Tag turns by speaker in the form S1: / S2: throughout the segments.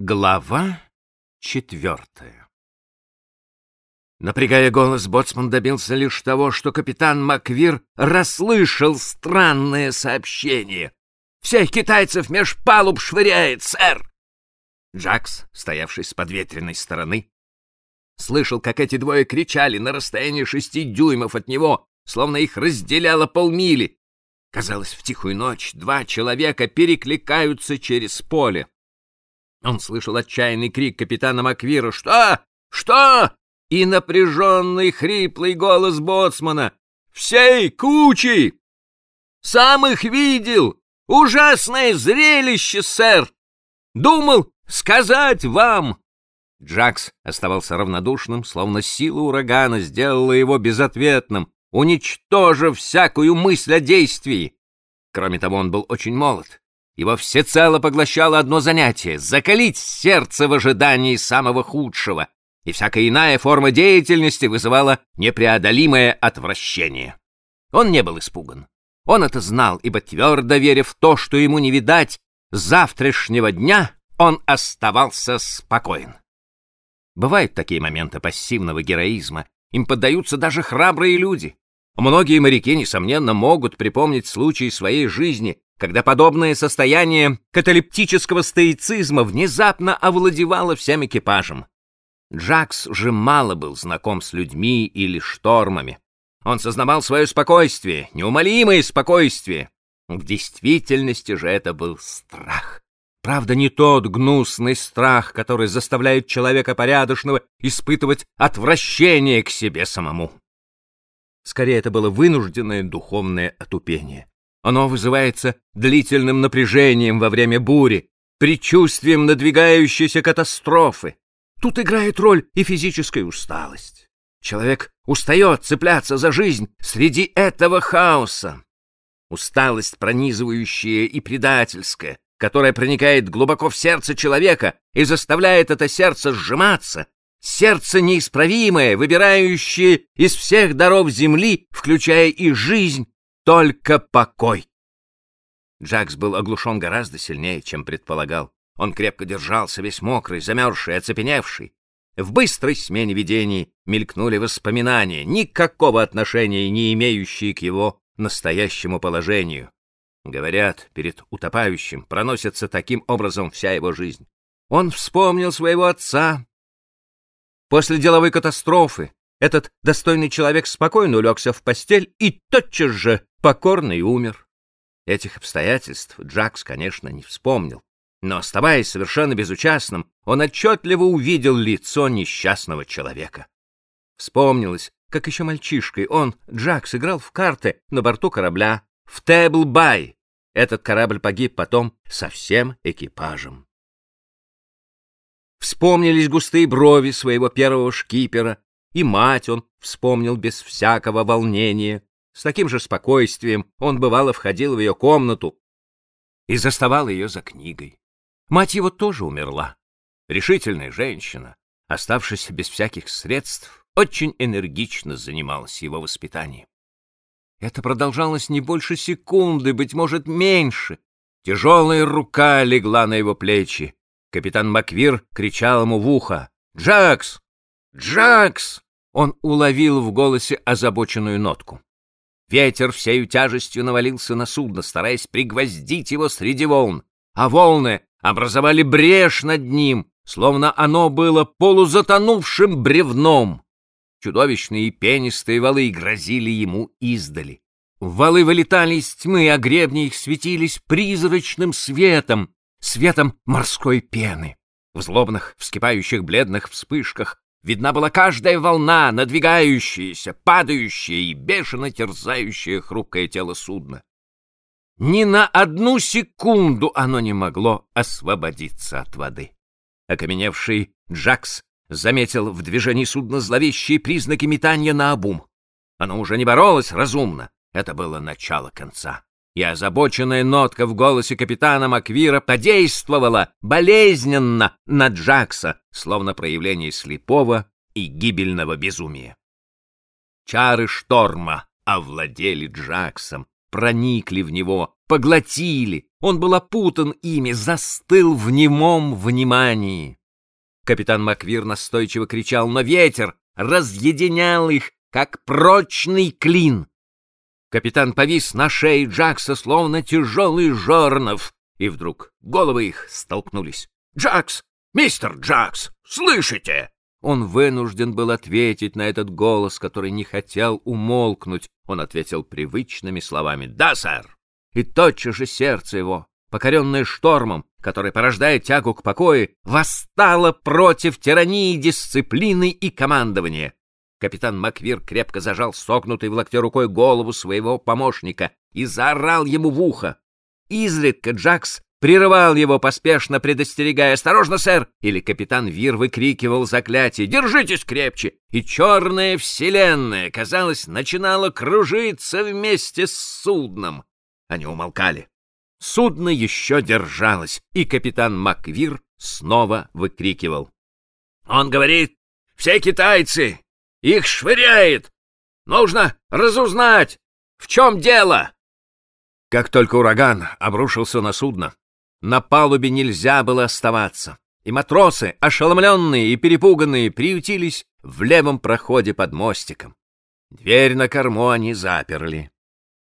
S1: Глава четвертая Напрягая голос, боцман добился лишь того, что капитан Маквир расслышал странное сообщение. «Всех китайцев меж палуб швыряет, сэр!» Джакс, стоявший с подветренной стороны, слышал, как эти двое кричали на расстоянии шести дюймов от него, словно их разделяло полмили. Казалось, в тихую ночь два человека перекликаются через поле. Он слышал отчаянный крик капитана Маквира «Что? Что?» и напряженный хриплый голос боцмана «Всей кучей! Сам их видел! Ужасное зрелище, сэр! Думал сказать вам!» Джакс оставался равнодушным, словно сила урагана сделала его безответным, уничтожив всякую мысль о действии. Кроме того, он был очень молод. Его всецело поглощало одно занятие — закалить сердце в ожидании самого худшего, и всякая иная форма деятельности вызывала непреодолимое отвращение. Он не был испуган. Он это знал, ибо твердо веря в то, что ему не видать, завтрашнего дня он оставался спокоен. Бывают такие моменты пассивного героизма, им поддаются даже храбрые люди. Многие моряки, несомненно, могут припомнить случаи своей жизни, когда подобное состояние каталептического стоицизма внезапно овладевало всем экипажем. Джакс же мало был знаком с людьми или штормами. Он сознавал свое спокойствие, неумолимое спокойствие. В действительности же это был страх. Правда, не тот гнусный страх, который заставляет человека порядочного испытывать отвращение к себе самому. Скорее, это было вынужденное духовное отупение. Оно вызывается длительным напряжением во время бури, предчувствием надвигающейся катастрофы. Тут играет роль и физическая усталость. Человек устает цепляться за жизнь среди этого хаоса. Усталость пронизывающая и предательская, которая проникает глубоко в сердце человека и заставляет это сердце сжиматься, сердце неисправимое, выбирающее из всех даров земли, включая и жизнь, только покой. Джакс был оглушен гораздо сильнее, чем предполагал. Он крепко держался, весь мокрый, замерзший, оцепеневший. В быстрой смене видений мелькнули воспоминания, никакого отношения не имеющие к его настоящему положению. Говорят, перед утопающим проносится таким образом вся его жизнь. Он вспомнил своего отца. После деловой катастрофы этот достойный человек спокойно улегся в постель и тотчас же покорный умер. Этих обстоятельств Джакс, конечно, не вспомнил, но, оставаясь совершенно безучастным, он отчетливо увидел лицо несчастного человека. Вспомнилось, как еще мальчишкой он, Джакс, играл в карты на борту корабля в Тэбл-Бай. Этот корабль погиб потом со всем экипажем. Вспомнились густые брови своего первого шкипера, и мать он вспомнил без всякого волнения. С таким же спокойствием он бывало входил в ее комнату и заставал ее за книгой. Мать его тоже умерла. Решительная женщина, оставшись без всяких средств, очень энергично занималась его воспитанием. Это продолжалось не больше секунды, быть может, меньше. Тяжелая рука легла на его плечи. Капитан Маквир кричал ему в ухо. «Джакс! Джакс!» Он уловил в голосе озабоченную нотку. Ветер всею тяжестью навалился на судно, стараясь пригвоздить его среди волн, а волны образовали брешь над ним, словно оно было полузатонувшим бревном. Чудовищные пенистые валы грозили ему издали. Валы вылетали из тьмы, а гребни их светились призрачным светом, светом морской пены. В злобных, вскипающих бледных вспышках Видна была каждая волна, надвигающаяся, падающая и бешено терзающая хрупкое тело судна. Ни на одну секунду оно не могло освободиться от воды. Окаменевший Джакс заметил в движении судна зловещие признаки метания на обум. Оно уже не боролось разумно. Это было начало конца и озабоченная нотка в голосе капитана Маквира подействовала болезненно на Джакса, словно проявление слепого и гибельного безумия. Чары шторма овладели Джаксом, проникли в него, поглотили. Он был опутан ими, застыл в немом внимании. Капитан Маквир настойчиво кричал, но ветер разъединял их, как прочный клин. Капитан повис на шее Джакса, словно тяжелый жорнов, и вдруг головы их столкнулись. «Джакс! Мистер Джакс! Слышите?» Он вынужден был ответить на этот голос, который не хотел умолкнуть. Он ответил привычными словами «Да, сэр!» И тотчас же сердце его, покоренное штормом, который порождает тягу к покою, восстало против тирании дисциплины и командования. Капитан Маквир крепко зажал согнутой в локте рукой голову своего помощника и заорал ему в ухо. Изредка Джакс прерывал его, поспешно предостерегая «Осторожно, сэр!» или капитан Вир выкрикивал заклятие «Держитесь крепче!» И черная вселенная, казалось, начинала кружиться вместе с судном. Они умолкали. Судно еще держалось, и капитан Маквир снова выкрикивал. «Он говорит, все китайцы их швыряет! Нужно разузнать, в чем дело!» Как только ураган обрушился на судно, на палубе нельзя было оставаться, и матросы, ошеломленные и перепуганные, приютились в левом проходе под мостиком. Дверь на корму они заперли.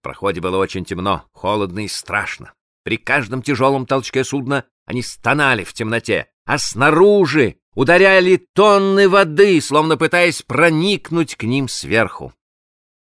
S1: В проходе было очень темно, холодно и страшно. При каждом тяжелом толчке судна они стонали в темноте, а снаружи ударяли тонны воды, словно пытаясь проникнуть к ним сверху.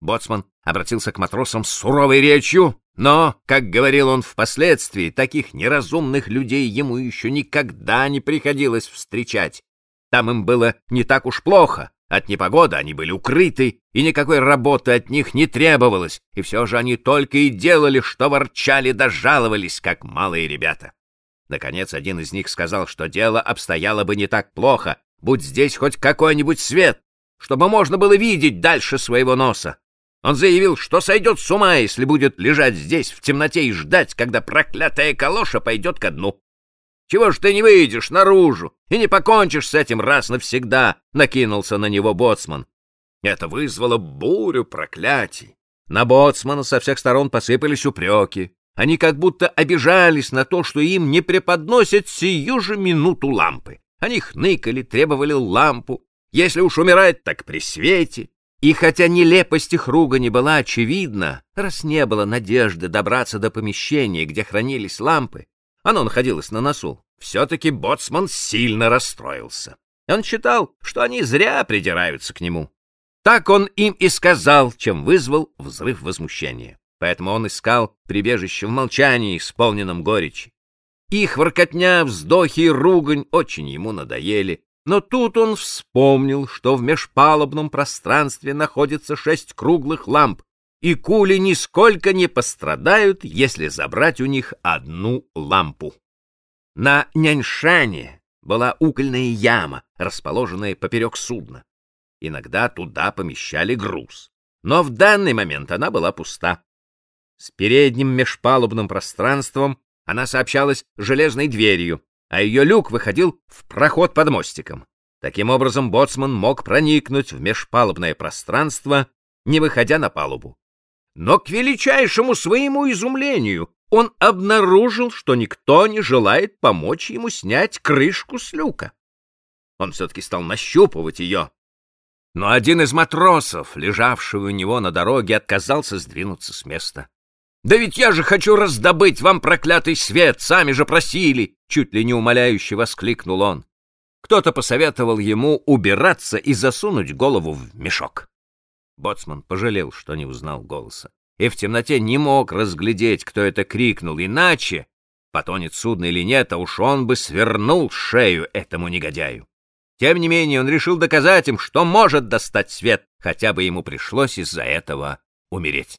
S1: Боцман обратился к матросам с суровой речью, но, как говорил он впоследствии, таких неразумных людей ему еще никогда не приходилось встречать. Там им было не так уж плохо, от непогоды они были укрыты, и никакой работы от них не требовалось, и все же они только и делали, что ворчали да жаловались, как малые ребята. Наконец, один из них сказал, что дело обстояло бы не так плохо, будь здесь хоть какой-нибудь свет, чтобы можно было видеть дальше своего носа. Он заявил, что сойдет с ума, если будет лежать здесь в темноте и ждать, когда проклятая калоша пойдет ко дну. Чего ж ты не выйдешь наружу и не покончишь с этим раз навсегда? Накинулся на него боцман. Это вызвало бурю проклятий. На боцмана со всех сторон посыпались упреки. Они как будто обижались на то, что им не преподносят сию же минуту лампы. Они хныкали, требовали лампу. Если уж умирать, так при свете. И хотя нелепость их ругани была очевидна, раз не было надежды добраться до помещения, где хранились лампы, оно находилось на носу, все-таки боцман сильно расстроился. Он считал, что они зря придираются к нему. Так он им и сказал, чем вызвал взрыв возмущения поэтому он искал прибежище в молчании, исполненном горечи. Их воркотня, вздохи и ругань очень ему надоели, но тут он вспомнил, что в межпалубном пространстве находится шесть круглых ламп, и кули нисколько не пострадают, если забрать у них одну лампу. На Няньшане была угольная яма, расположенная поперек судна. Иногда туда помещали груз, но в данный момент она была пуста. С передним межпалубным пространством она сообщалась железной дверью, а ее люк выходил в проход под мостиком. Таким образом, боцман мог проникнуть в межпалубное пространство, не выходя на палубу. Но к величайшему своему изумлению он обнаружил, что никто не желает помочь ему снять крышку с люка. Он все-таки стал нащупывать ее. Но один из матросов, лежавший у него на дороге, отказался сдвинуться с места. «Да ведь я же хочу раздобыть вам проклятый свет, сами же просили!» Чуть ли не умоляюще воскликнул он. Кто-то посоветовал ему убираться и засунуть голову в мешок. Боцман пожалел, что не узнал голоса, и в темноте не мог разглядеть, кто это крикнул, иначе, потонет судно или нет, а уж он бы свернул шею этому негодяю. Тем не менее, он решил доказать им, что может достать свет, хотя бы ему пришлось из-за этого умереть.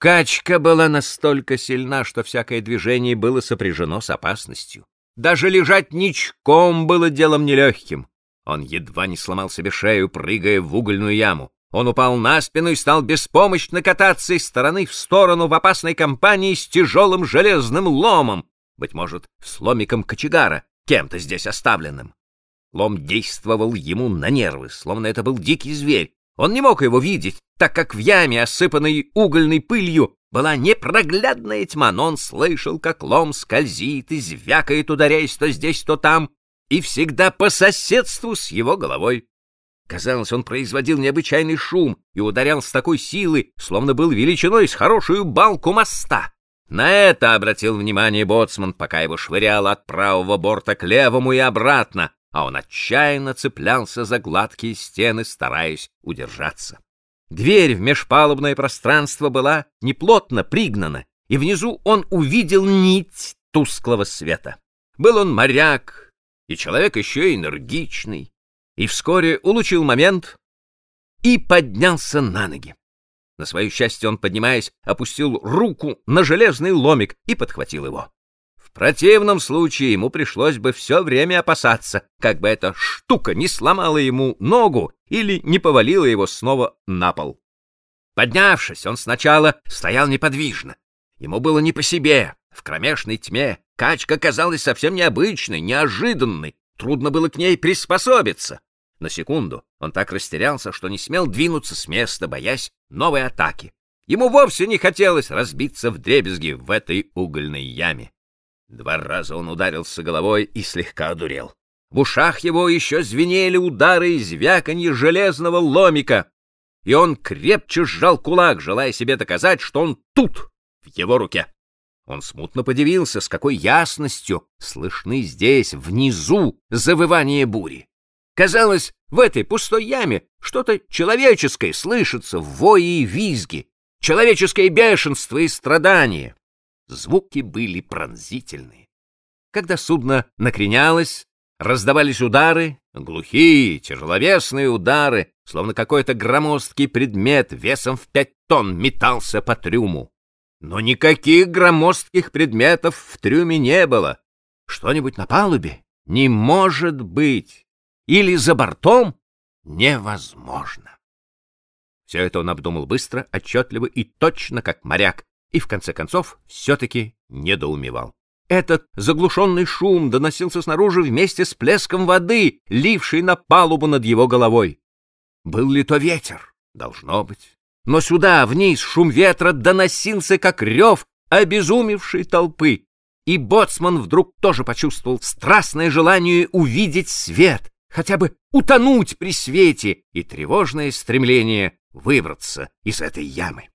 S1: Качка была настолько сильна, что всякое движение было сопряжено с опасностью. Даже лежать ничком было делом нелегким. Он едва не сломал себе шею, прыгая в угольную яму. Он упал на спину и стал беспомощно кататься из стороны в сторону в опасной компании с тяжелым железным ломом, быть может, с ломиком кочегара, кем-то здесь оставленным. Лом действовал ему на нервы, словно это был дикий зверь, он не мог его видеть, так как в яме, осыпанной угольной пылью, была непроглядная тьма, но он слышал, как лом скользит и звякает, ударяясь то здесь, то там, и всегда по соседству с его головой. Казалось, он производил необычайный шум и ударял с такой силой, словно был величиной с хорошую балку моста. На это обратил внимание боцман, пока его швыряло от правого борта к левому и обратно, а он отчаянно цеплялся за гладкие стены, стараясь удержаться. Дверь в межпалубное пространство была неплотно пригнана, и внизу он увидел нить тусклого света. Был он моряк и человек еще энергичный, и вскоре улучил момент и поднялся на ноги. На свое счастье он, поднимаясь, опустил руку на железный ломик и подхватил его. В противном случае ему пришлось бы все время опасаться, как бы эта штука не сломала ему ногу или не повалила его снова на пол. Поднявшись, он сначала стоял неподвижно. Ему было не по себе. В кромешной тьме качка казалась совсем необычной, неожиданной. Трудно было к ней приспособиться. На секунду он так растерялся, что не смел двинуться с места, боясь новой атаки. Ему вовсе не хотелось разбиться в дребезги в этой угольной яме. Два раза он ударился головой и слегка одурел. В ушах его еще звенели удары и звяканье железного ломика, и он крепче сжал кулак, желая себе доказать, что он тут, в его руке. Он смутно подивился, с какой ясностью слышны здесь, внизу, завывание бури. Казалось, в этой пустой яме что-то человеческое слышится в вое и визге, человеческое бешенство и страдание. Звуки были пронзительные. Когда судно накренялось, раздавались удары, глухие, тяжеловесные удары, словно какой-то громоздкий предмет весом в пять тонн метался по трюму. Но никаких громоздких предметов в трюме не было. Что-нибудь на палубе? Не может быть. Или за бортом? Невозможно. Все это он обдумал быстро, отчетливо и точно, как моряк, и в конце концов все-таки недоумевал. Этот заглушенный шум доносился снаружи вместе с плеском воды, лившей на палубу над его головой. Был ли то ветер? Должно быть. Но сюда, вниз, шум ветра доносился, как рев обезумевшей толпы. И боцман вдруг тоже почувствовал страстное желание увидеть свет, хотя бы утонуть при свете и тревожное стремление выбраться из этой ямы.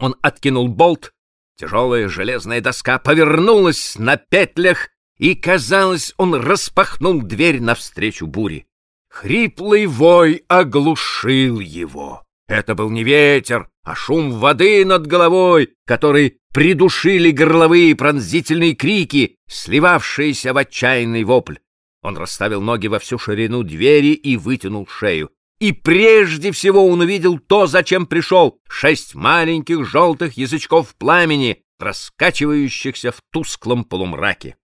S1: Он откинул болт, тяжелая железная доска повернулась на петлях, и, казалось, он распахнул дверь навстречу буре. Хриплый вой оглушил его. Это был не ветер, а шум воды над головой, который придушили горловые пронзительные крики, сливавшиеся в отчаянный вопль. Он расставил ноги во всю ширину двери и вытянул шею. И прежде всего он увидел то, зачем пришел — шесть маленьких желтых язычков пламени, раскачивающихся в тусклом полумраке.